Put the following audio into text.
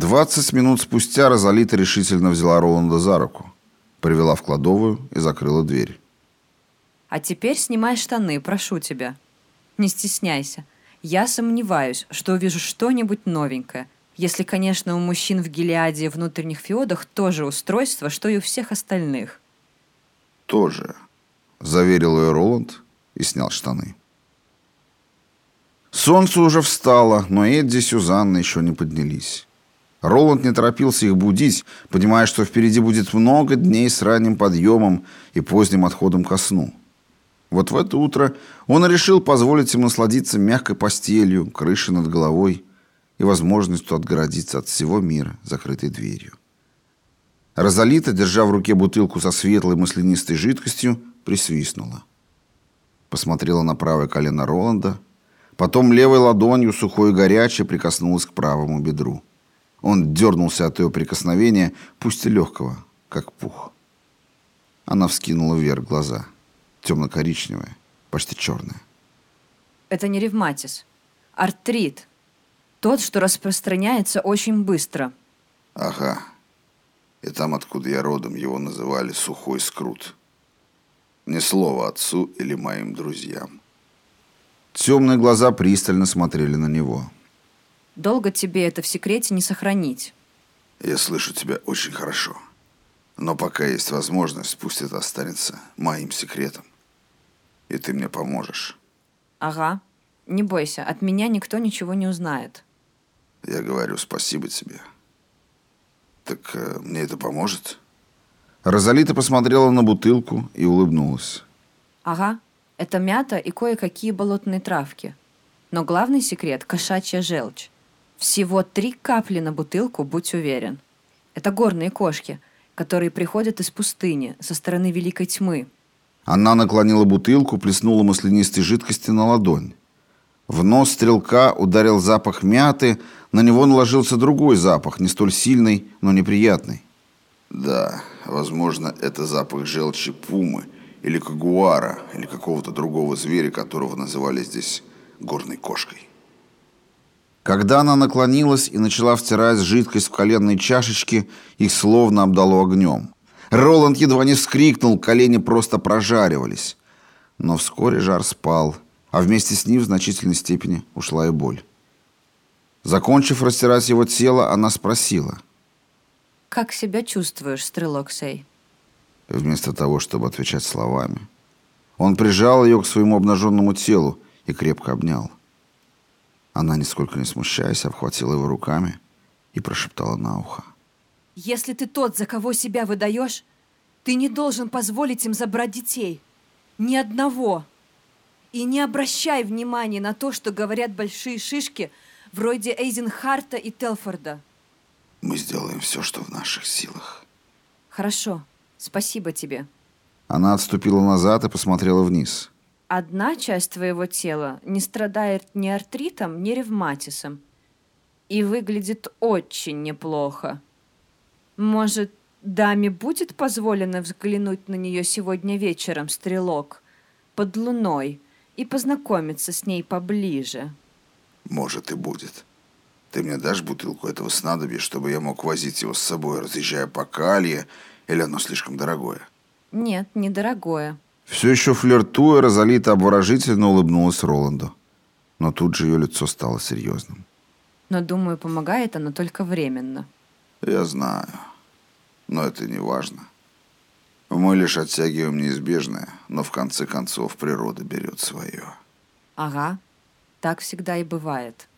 Двадцать минут спустя Розалита решительно взяла Роланда за руку, привела в кладовую и закрыла дверь. А теперь снимай штаны, прошу тебя. Не стесняйся. Я сомневаюсь, что увижу что-нибудь новенькое. Если, конечно, у мужчин в Гелиаде и внутренних феодах тоже устройство, что и у всех остальных. «Тоже», — заверил ее Роланд и снял штаны. Солнце уже встало, но Эдди и Сюзанна еще не поднялись. Роланд не торопился их будить, понимая, что впереди будет много дней с ранним подъемом и поздним отходом ко сну. Вот в это утро он решил позволить им насладиться мягкой постелью, крышей над головой и возможностью отгородиться от всего мира закрытой дверью. Розалита, держа в руке бутылку со светлой маслянистой жидкостью, присвистнула. Посмотрела на правое колено Роланда, потом левой ладонью, сухой и горячей, прикоснулась к правому бедру. Он дернулся от ее прикосновения, пусть и легкого, как пух. Она вскинула вверх глаза. Темно-коричневая, почти черная. Это не ревматиз. Артрит. Тот, что распространяется очень быстро. Ага. И там, откуда я родом, его называли сухой скрут. Ни слова отцу или моим друзьям. Темные глаза пристально смотрели на него. Долго тебе это в секрете не сохранить. Я слышу тебя очень хорошо. Но пока есть возможность, пусть это останется моим секретом. И ты мне поможешь. Ага. Не бойся, от меня никто ничего не узнает. Я говорю спасибо тебе. Так э, мне это поможет? Розалита посмотрела на бутылку и улыбнулась. Ага. Это мята и кое-какие болотные травки. Но главный секрет – кошачья желчь. Всего три капли на бутылку, будь уверен. Это горные кошки, которые приходят из пустыни, со стороны Великой Тьмы. Она наклонила бутылку, плеснула маслянистой жидкости на ладонь. В нос стрелка ударил запах мяты, на него наложился другой запах, не столь сильный, но неприятный. Да, возможно, это запах желчи пумы, или кагуара, или какого-то другого зверя, которого называли здесь горной кошкой. Когда она наклонилась и начала втирать жидкость в коленные чашечки, их словно обдало огнем. Роланд едва не вскрикнул, колени просто прожаривались. Но вскоре жар спал, а вместе с ним в значительной степени ушла и боль. Закончив растирать его тело, она спросила. «Как себя чувствуешь, стрелок Сей?» Вместо того, чтобы отвечать словами. Он прижал ее к своему обнаженному телу и крепко обнял. Она, нисколько не смущаясь, обхватила его руками и прошептала на ухо. «Если ты тот, за кого себя выдаешь, ты не должен позволить им забрать детей. Ни одного. И не обращай внимания на то, что говорят большие шишки вроде Эйзенхарта и Телфорда. Мы сделаем все, что в наших силах. Хорошо. Спасибо тебе. Она отступила назад и посмотрела вниз. Одна часть твоего тела не страдает ни артритом, ни ревматисом. И выглядит очень неплохо. Может, даме будет позволено взглянуть на нее сегодня вечером, стрелок, под луной, и познакомиться с ней поближе? Может и будет. Ты мне дашь бутылку этого снадобья, чтобы я мог возить его с собой, разъезжая по Калье, или оно слишком дорогое? Нет, недорогое. Все еще флиртуя, Розалита обворожительно улыбнулась Роланду. Но тут же ее лицо стало серьезным. Но, думаю, помогает оно только временно. Я знаю. Но это не важно. Мы лишь оттягиваем неизбежное, но в конце концов природа берет свое. Ага, так всегда и бывает.